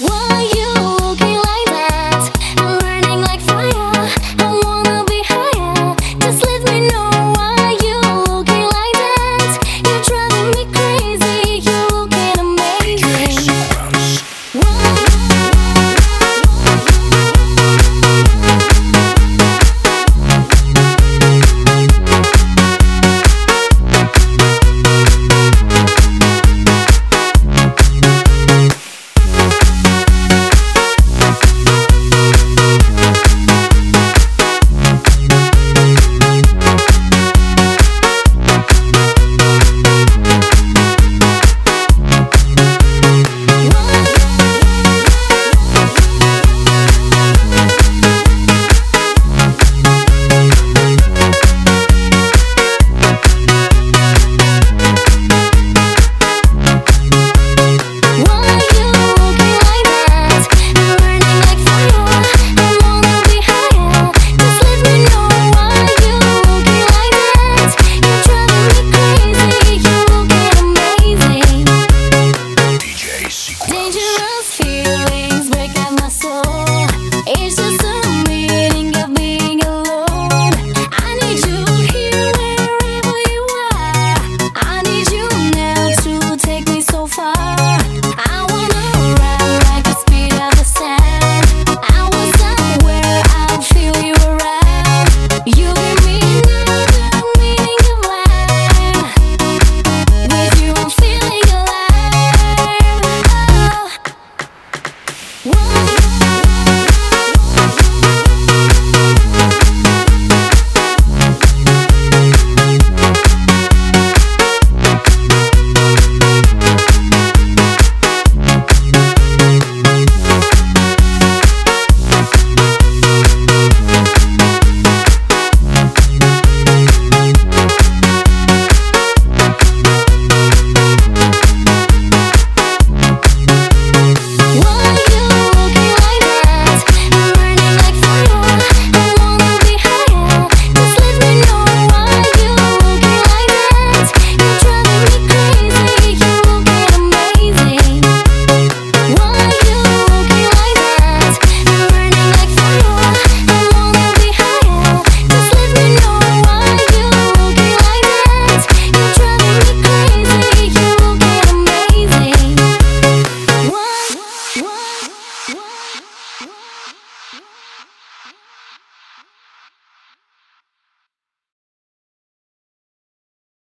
Whoa.